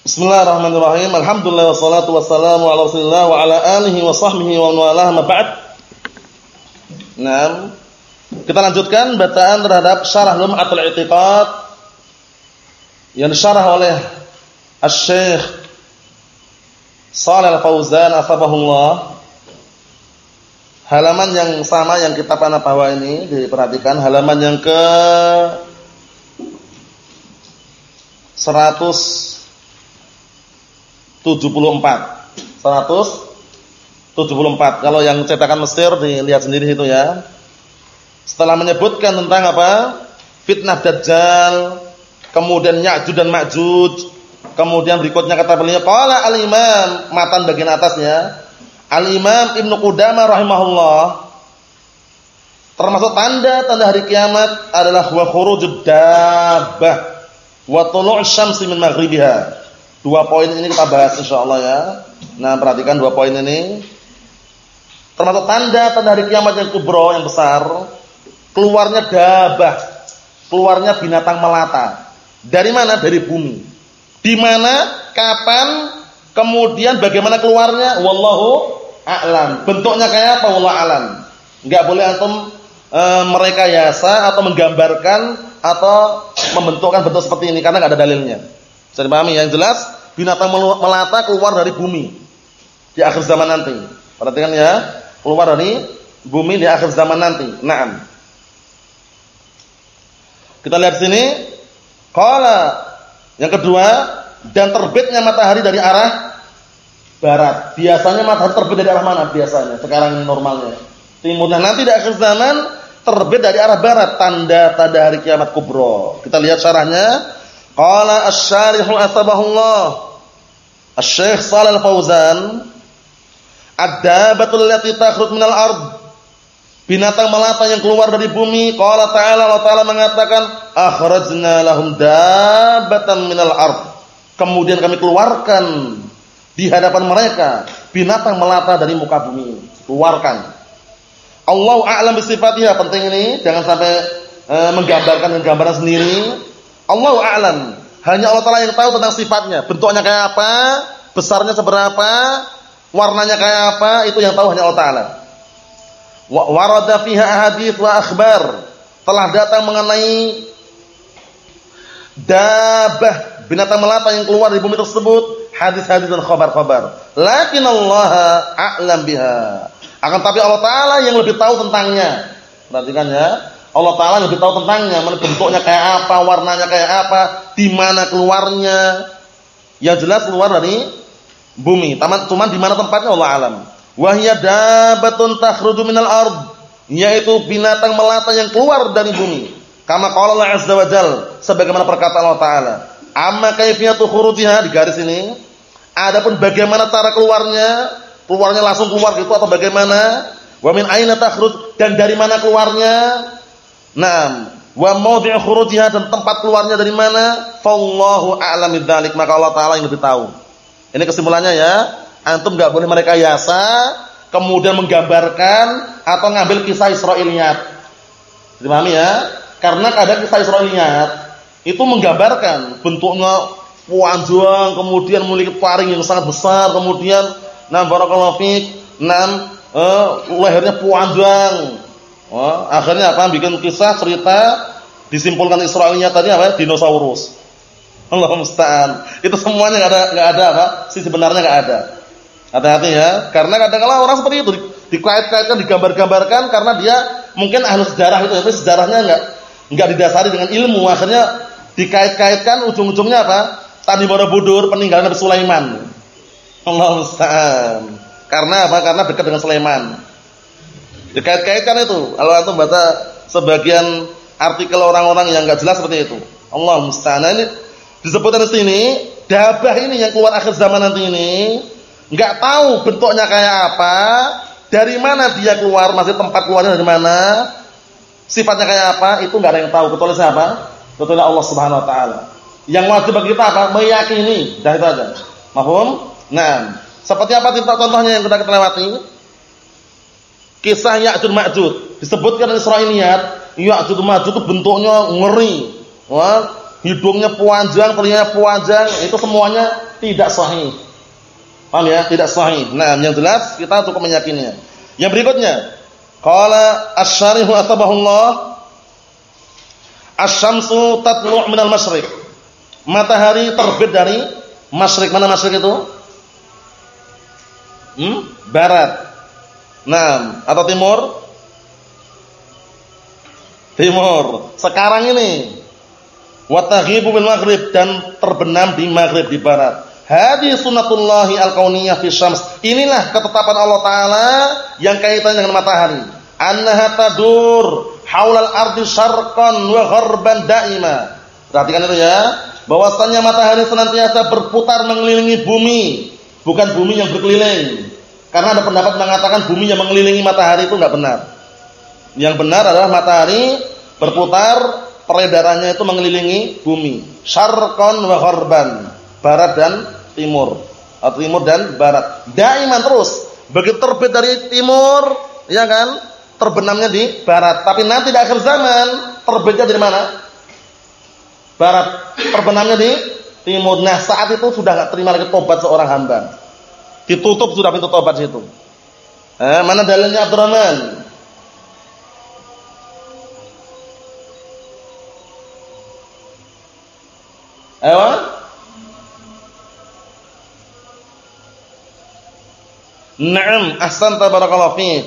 Bismillahirrahmanirrahim. Alhamdulillah wassalatu wassalamu ala Rasulillah wa ala alihi wa sahbihi wa man ma ba'd. Naam. Kita lanjutkan bacaan terhadap syarah Lum'atul I'tiqad yang disyarah oleh Asy-Syaikh Shalal Al-Fauzan asbahullah. Halaman yang sama yang kita panah bawah ini diperhatikan halaman yang ke 100 74. 174. Kalau yang cetakan Mesir dilihat sendiri itu ya. Setelah menyebutkan tentang apa? Fitnah Dajjal, kemudian Ya'juj dan Ma'juj, kemudian berikutnya kata beliau qala al-Imam matan bagian atasnya, Al-Imam Ibnu Qudamah rahimahullah termasuk tanda-tanda hari kiamat adalah wa khurujud dabbah wa tulu' syamsi min maghribiha Dua poin ini kita bahas insyaallah ya. Nah, perhatikan dua poin ini. Termasuk tanda-tanda hari kiamat yang kubro yang besar, keluarnya dabah, keluarnya binatang melata. Dari mana? Dari bumi. Di mana, kapan, kemudian bagaimana keluarnya? Wallahu a'lam. Bentuknya kayak apa? Wallahu a'lam. Enggak boleh antum e, mereka yasa atau menggambarkan atau membentukkan bentuk seperti ini karena enggak ada dalilnya. Bisa dipahami? Yang jelas binatang melata keluar dari bumi di akhir zaman nanti. Perhatikan ya, keluar dari bumi di akhir zaman nanti. Naam. Kita lihat sini. Qala yang kedua dan terbitnya matahari dari arah barat. Biasanya matahari terbit dari arah mana biasanya? Sekarang normalnya. Timur. Nah, nanti di akhir zaman terbit dari arah barat, tanda-tanda hari kiamat kubro. Kita lihat syarahnya. Qala asy-syarihul asbahullah. Asy-Syaikh Shalal Fauzan Ad-dabatul lati takhruj minal ard. Binatang melata yang keluar dari bumi. Qala ta'ala Allah Ta'ala mengatakan, "Akhrajna lahum dabbatan minal ard." Kemudian kami keluarkan di hadapan mereka binatang melata dari muka bumi. Keluarkan. Allah a'lam bisifatiha. Penting ini, jangan sampai e, menggambarkan dengan gambaran sendiri Allah a'lam. Hanya Allah Taala yang tahu tentang sifatnya. Bentuknya kayak apa, besarnya seberapa, warnanya kayak apa, itu yang tahu hanya Allah Taala. Wa warada fiha ahadits wa akhbar. Telah datang mengenai dabah binatang melata yang keluar dari bumi tersebut, hadis-hadis dan khabar-khabar. Lakin Allah a'lam biha. Akan tapi Allah Taala yang lebih tahu tentangnya. Perhatikan ya. Allah Taala lebih tahu tentangnya, mana bentuknya kayak apa, warnanya kayak apa, di mana keluarnya. Yang jelas keluar dari bumi. Taman cuma di mana tempatnya Allah alam. Wahya dabatun takhruju minal ard, yaitu binatang melata yang keluar dari bumi. Kama qala Allah azza wa jal, sebagaimana perkataan Allah Taala. Amma kayfiyatu khurujiha di garis ini. Adapun bagaimana cara keluarnya, keluarnya langsung keluar gitu atau bagaimana? Wa min aina takhruj dan dari mana keluarnya? Naam, wa mawdi' khurujiha dan tempat keluarnya dari mana? Fallahu a'lam bidzalik, maka Allah taala yang lebih tahu. Ini kesimpulannya ya. Antum enggak boleh mereka yasa kemudian menggambarkan atau ngambil kisah Israiliyat. Dipahami ya? Karena kadang kisah Israiliyat itu menggambarkan bentuknya panjang, kemudian memiliki taring yang sangat besar, kemudian nam barakallahu fik, nam eh, lehernya panjang, Oh, akhirnya apa? Bikin kisah cerita disimpulkan Israilnya tadi apa? Dinosaurus. Allah musta'an. Itu semuanya enggak ada enggak ada apa? Sisi sebenarnya enggak ada. Hati-hati ya, karena kadang-kala orang seperti itu dikait-kaitkan, digambar-gambarkan karena dia mungkin ahli sejarah itu, tapi sejarahnya enggak enggak didasari dengan ilmu, akhirnya dikait-kaitkan ujung-ujungnya apa? Tadi Borobudur peninggalan Nabi Sulaiman. Allah musta'an. Karena apa? Karena dekat dengan Sulaiman. Dikait-kaitkan itu. Kalau antum baca sebagian artikel orang-orang yang enggak jelas seperti itu. Allah musta'an. Ini disebutkan di sini, dabah ini yang keluar akhir zaman nanti ini enggak tahu bentuknya kayak apa, dari mana dia keluar, masih tempat keluarnya dari mana, sifatnya kayak apa, itu enggak ada yang tahu. Kecuali siapa? Kecuali Allah Subhanahu wa taala. Yang wajib bagi kita apa? Meyakini. Dah itu aja. Mahfum? Nah, seperti apa contohnya yang kita lewati? Kisah Ya'jud Ma'jud disebutkan surah Israiliyat, Ya'jud Ma'jud itu bentuknya ngeri. Wah, hidungnya panjang, telinganya panjang, itu semuanya tidak sahih. Paham ya? Tidak sahih. Nah, yang jelas kita cukup meyakininya. Yang berikutnya, qala asy-syarihu atabahullah Asy-syamsu tatlu' minal masyriq. Matahari terbit dari masyriq. Mana masyriq itu? Hmm? Barat. Nah, atau timur? Timur. Sekarang ini wa taghibu bil maghrib dan terbenam di maghrib di barat. Hadi sunnatullahi al-kauniyah fi syams. Inilah ketetapan Allah taala yang kaitannya dengan matahari. Annaha tadur haulal ardi syarqan wa gharban daima. Perhatikan itu ya. Bahwasanya matahari senantiasa berputar mengelilingi bumi, bukan bumi yang berkeliling. Karena ada pendapat mengatakan bumi yang mengelilingi matahari itu enggak benar. Yang benar adalah matahari berputar peredarannya itu mengelilingi bumi. Syarqan wa gharban, barat dan timur atau timur dan barat. Daiman terus. Begitu terbit dari timur, ya kan? Terbenamnya di barat. Tapi nanti di akhir zaman terbitnya dari mana? Barat. Terbenamnya di timur. Nah, saat itu sudah enggak terima lagi tobat seorang hamba. Ditutup sudah pintu tobat situ. Eh, mana dalilnya Abdurrahman? Ayo. Naam, ahsanta barakallahu fiik.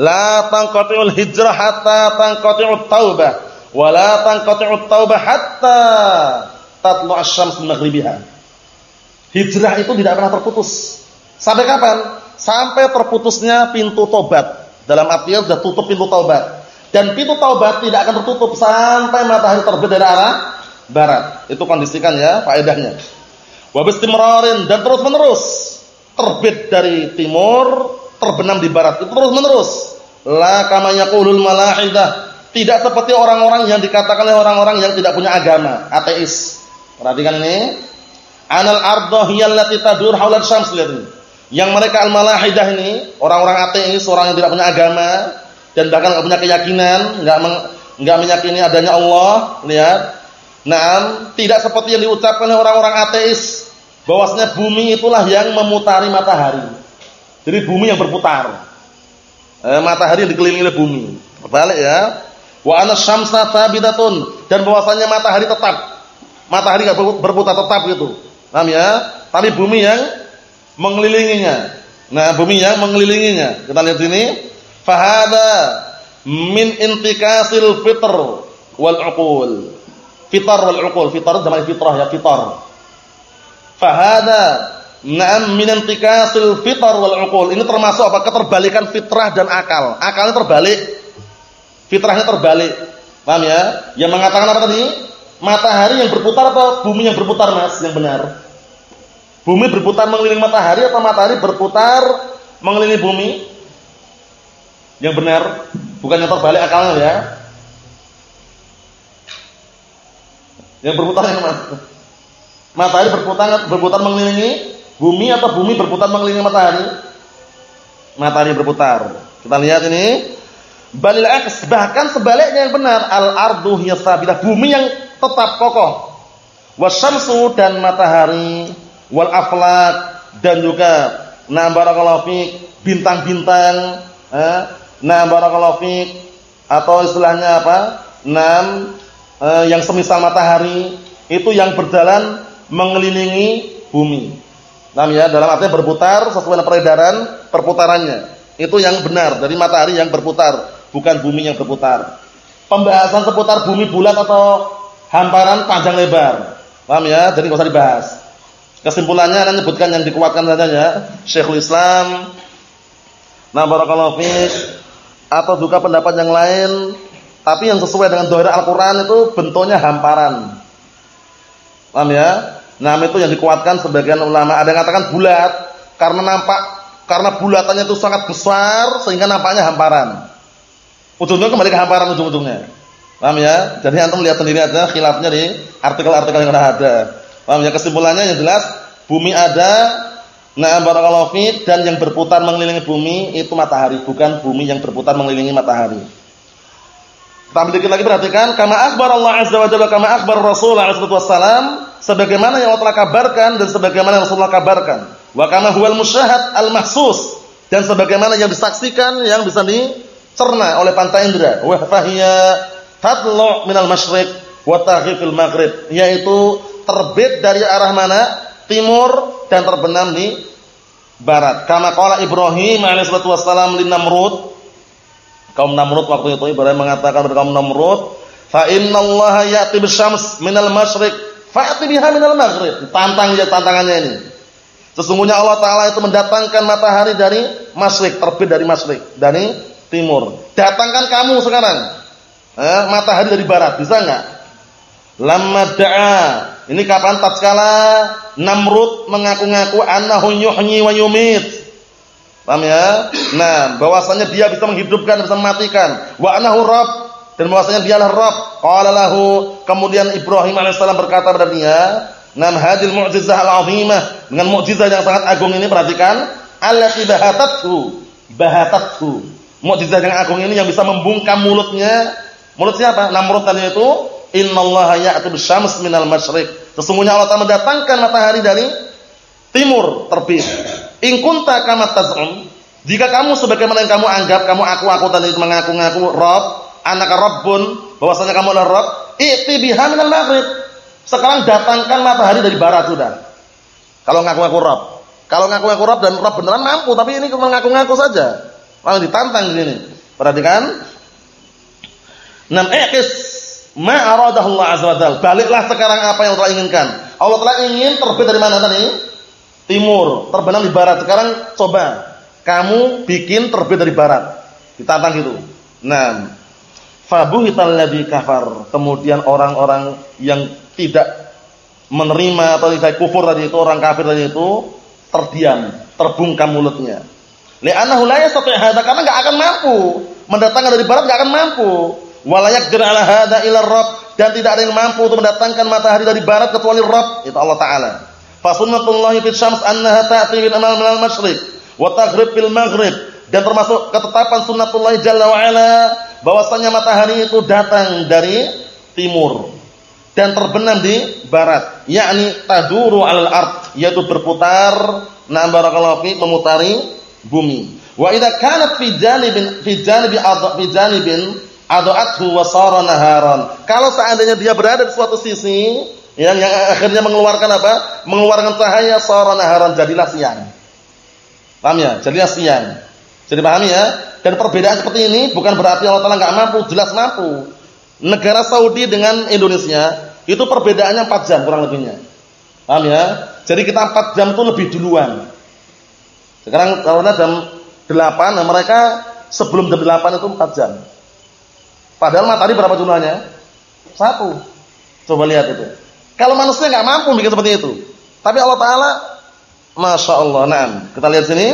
La tanqati'ul hijrah hatta tanqati'ut taubah wa la tanqati'ut taubah hatta tatlu asy-syams maghribiha. Hijrah itu tidak pernah terputus. Sampai kapan? Sampai terputusnya pintu tobat. Dalam artian sudah tutup pintu tobat. Dan pintu taubat tidak akan tertutup sampai matahari terbit dari arah barat. Itu kondisikan ya faedahnya. Wa bistimrarin dan terus-menerus terbit dari timur, terbenam di barat. Itu terus-menerus. La kama yaqulul malaidah. Tidak seperti orang-orang yang dikatakan oleh orang-orang yang tidak punya agama, ateis. Perhatikan ini. Anal ardah hiyallati tadur syams lihat. Yang mereka al-malahidah ini, orang-orang ateis, orang yang tidak punya agama dan bahkan enggak punya keyakinan, enggak enggak meyakini adanya Allah, lihat. Nah, tidak seperti yang diucapkan oleh orang-orang ateis bahwasanya bumi itulah yang memutari matahari. Jadi bumi yang berputar. Eh, matahari yang dikelilingi oleh bumi. Berbalik ya. Wa ana syamsa thabitatun dan bahwasanya matahari tetap. Matahari enggak berputar tetap gitu. Paham ya? Tapi bumi yang mengelilinginya. Nah, bumi yang mengelilinginya. Kita lihat sini. Fahada min intikasil fitr wal uqul. Fitar wal uqul. Fitar zaman fitrah ya, fitar. Fahada na'am min intikasil fitar wal uqul. Ini termasuk apa? Keterbalikan fitrah dan akal. Akalnya terbalik. Fitrahnya terbalik. Paham ya? Yang mengatakan apa tadi? Matahari yang berputar atau bumi yang berputar, Mas? Yang benar. Bumi berputar mengelilingi matahari atau matahari berputar mengelilingi bumi? Yang benar, bukan yang terbalik akalnya ya. Yang berputar yang mana? Matahari berputar berputar mengelilingi bumi atau bumi berputar mengelilingi matahari? Matahari berputar. Kita lihat ini. Balil aks bahkan sebaliknya yang benar al ardu hiya bumi yang tetap kokoh. Wasyamsu dan matahari wal aflak dan juga na barakallahu fik bintang-bintang eh, na barakallahu fik atau istilahnya apa? Nam eh, yang semisal matahari itu yang berjalan mengelilingi bumi. Nah, ya, dalam artinya berputar sesuai peredaran perputarannya. Itu yang benar dari matahari yang berputar, bukan bumi yang berputar. Pembahasan seputar bumi bulat atau hamparan panjang lebar. Paham ya? Jadi enggak usah dibahas. Kesimpulannya akan menyebutkan yang dikuatkan saja ya. Syekhul Islam Nah, barakallahu atau juga pendapat yang lain tapi yang sesuai dengan dohir Al-Qur'an itu bentuknya hamparan. Paham ya? Nah, itu yang dikuatkan sebagian ulama. Ada yang mengatakan bulat karena nampak karena bulatannya itu sangat besar sehingga nampaknya hamparan. Ujungnya kembali ke hamparan ujung-ujungnya. Paham ya? Jadi antum lihat sendiri aja khilafnya di artikel-artikel yang ada. Paham ya? Kesimpulannya yang jelas bumi ada Nah, barakallahu fi dan yang berputar mengelilingi bumi itu matahari, bukan bumi yang berputar mengelilingi matahari. Kita sedikit lagi perhatikan, kama akhbar Allah azza wa jalla kama akhbar Rasul alaihi wasallam sebagaimana yang Allah telah kabarkan dan sebagaimana yang Rasulullah kabarkan. Wa kama huwal musyahad al-mahsus dan sebagaimana yang disaksikan yang bisa dicerna oleh pantai indera. Wa fahiya tatlu' minal masyriq wa taghifil maghrib, yaitu terbit dari arah mana? Timur dan terbenam di barat. Kama qala Ibrahim alaihi wassalam lin Namrud. Kaum Namrud waktu itu Ibrahim mengatakan kepada kaum Namrud, "Fa innallaha ya'ti bisyams minal masyriq, fa'ti biha minal maghrib." Tantang ya tantangannya ini. Sesungguhnya Allah taala itu mendatangkan matahari dari masyriq, terbit dari masyriq, dari timur. Datangkan kamu sekarang. Eh, matahari dari barat, bisa enggak? Lamma da'a. Ini kapan tatkala Namrud mengaku-ngaku annahu yuhyi wa yumit. Paham ya? Nah, bahwasanya dia bisa menghidupkan, bisa mematikan. Wa annahu rabb dan bahwasanya dialah Rabb. Qala lahu, kemudian Ibrahim alaihissalam berkata kepada dia, Nam hadil mu'jizah al-'azimah. Dengan mukjizat yang sangat agung ini perhatikan, allati bahatathu. Bahatathu. Mukjizat yang agung ini yang bisa membungkam mulutnya. Mulut siapa? Namrud tadi itu, innallaha ya'ti bisyams minal masyriq. Sesungguhnya Allah Ta'ala mendatangkan matahari dari timur terbit. In kunta kama taz'um, jika kamu sebagaimana yang kamu anggap, kamu aku-aku tadi mengaku-ngaku Rabb, anak Rabbun, bahwasanya kamu adalah Rabb, i'ti biha minal maghrib sekarang datangkan matahari dari barat sudah. Kalau ngaku-ngaku Rob. Kalau ngaku-ngaku Rob dan Rob beneran mampu, tapi ini cuma ngaku-ngaku saja. Malah ditantang di sini. Perhatikan. Nam ekis ma aradahu Allah azza wajalla. Baliklah sekarang apa yang Allah inginkan. Allah telah ingin terbit dari mana tadi? Timur, terbenam di barat. Sekarang coba kamu bikin terbit dari barat. Ditantang gitu. Nah, fabuhital ladzi kafar. Kemudian orang-orang yang tidak menerima atau tidak kufur tadi itu orang kafir tadi itu terdiam, terbungkam mulutnya. Li'annahu la yastati' hadza karena enggak akan mampu. Mendatangkan dari barat enggak akan mampu. Wala yaqdir 'ala hadza ila Rabb dan tidak ada yang mampu untuk mendatangkan matahari dari barat kecuali Rabb, itu Allah taala. Fa sunnatullahi fil syams annaha ta'ti min amal al masyriq wa taghrib fil maghrib dan termasuk ketetapan sunnatullah jalla wa ala bahwasanya matahari itu datang dari timur dan terbenam di barat, yakni taduru 'alal ard, yaitu berputar na barakallahu fi memutari bumi. Wa idza kanat fi janibin fi janibi adha fi janibin adhathu wa sara naharan. Kalau seandainya dia berada di suatu sisi yang yang akhirnya mengeluarkan apa? Mengeluarkan cahaya sara naharan jadilah siang. Paham ya? Jadilah siang. Jadi pahami ya? Dan perbedaan seperti ini bukan berarti Allah Taala enggak mampu, jelas mampu negara Saudi dengan Indonesia itu perbedaannya 4 jam kurang lebihnya. Paham ya? Jadi kita 4 jam itu lebih duluan. Sekarang kalau jam 8, nah mereka sebelum jam 8 itu 4 jam. Padahal matahari berapa jumlahnya? Satu. Coba lihat itu. Kalau manusia nggak mampu bikin seperti itu. Tapi Allah Taala, masya Allah. Nah, kita lihat sini.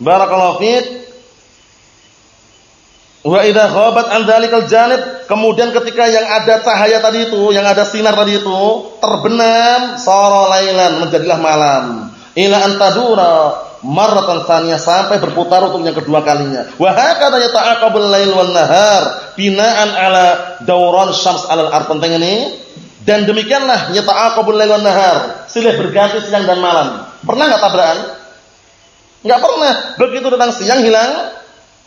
Barakallahu fiik. Wa idza ghabat an kemudian ketika yang ada cahaya tadi itu, yang ada sinar tadi itu terbenam sara lailan, menjadilah malam. Ila antadura marratan tsaniyah sampai berputar untuk yang kedua kalinya. Wa hakadha yata'aqabul lail wan nahar binaan ala dauran syams alal ard penting ini. Dan demikianlah yata'aqabul lail wan nahar, silih berganti siang dan malam. Pernah enggak tabrakan? Enggak pernah. Begitu datang siang hilang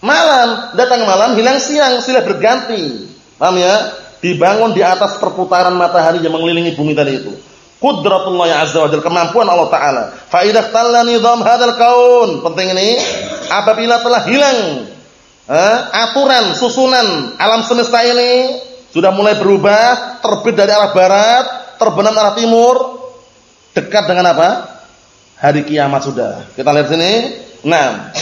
Malam, datang malam, hilang siang, silih berganti. Paham ya? Dibangun di atas perputaran matahari yang mengelilingi bumi tadi itu. Qudratullah azza wa jalla, kemampuan Allah taala. Fa idza talla nizam hadzal kaun, penting ini apabila telah hilang eh, aturan susunan alam semesta ini sudah mulai berubah, terbit dari arah barat, terbenam arah timur, dekat dengan apa? Hari kiamat sudah. Kita lihat sini. Nah,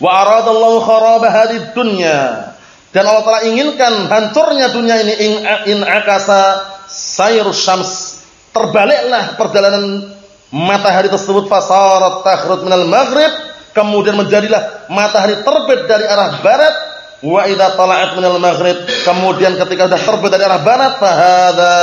Wa aradallahu kharaba hadid dunya. Dan Allah telah inginkan hancurnya dunia ini in, in akasa sayr syams. Terbaliklah perjalanan matahari tersebut. Fasarat takhrut minal maghrib. Kemudian menjadilah matahari terbit dari arah barat. Wa idza tala'at minal maghrib. Kemudian ketika sudah terbit dari arah barat fa hadza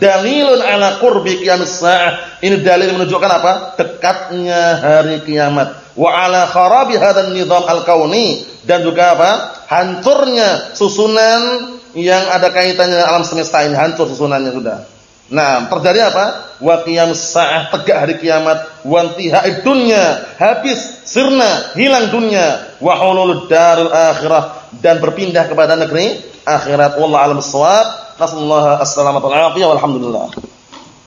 dalilun ala qurbi qiyamis saah. Ini dalil menunjukkan apa? Dekatnya hari kiamat. Wa ala kharabi hadzal nizam al-kauni. Dan juga apa? hancurnya susunan yang ada kaitannya dengan alam semesta ini. Hancur susunannya sudah. Nah, terjadi apa? Wa qiyamus sa'ah, tegak hari kiamat, wa intihai dunya, habis, sirna, hilang dunia, wa hulul darul akhirah dan berpindah kepada negeri akhirat. Wallahu a'lam bissawab. Nasallahu as-salamata.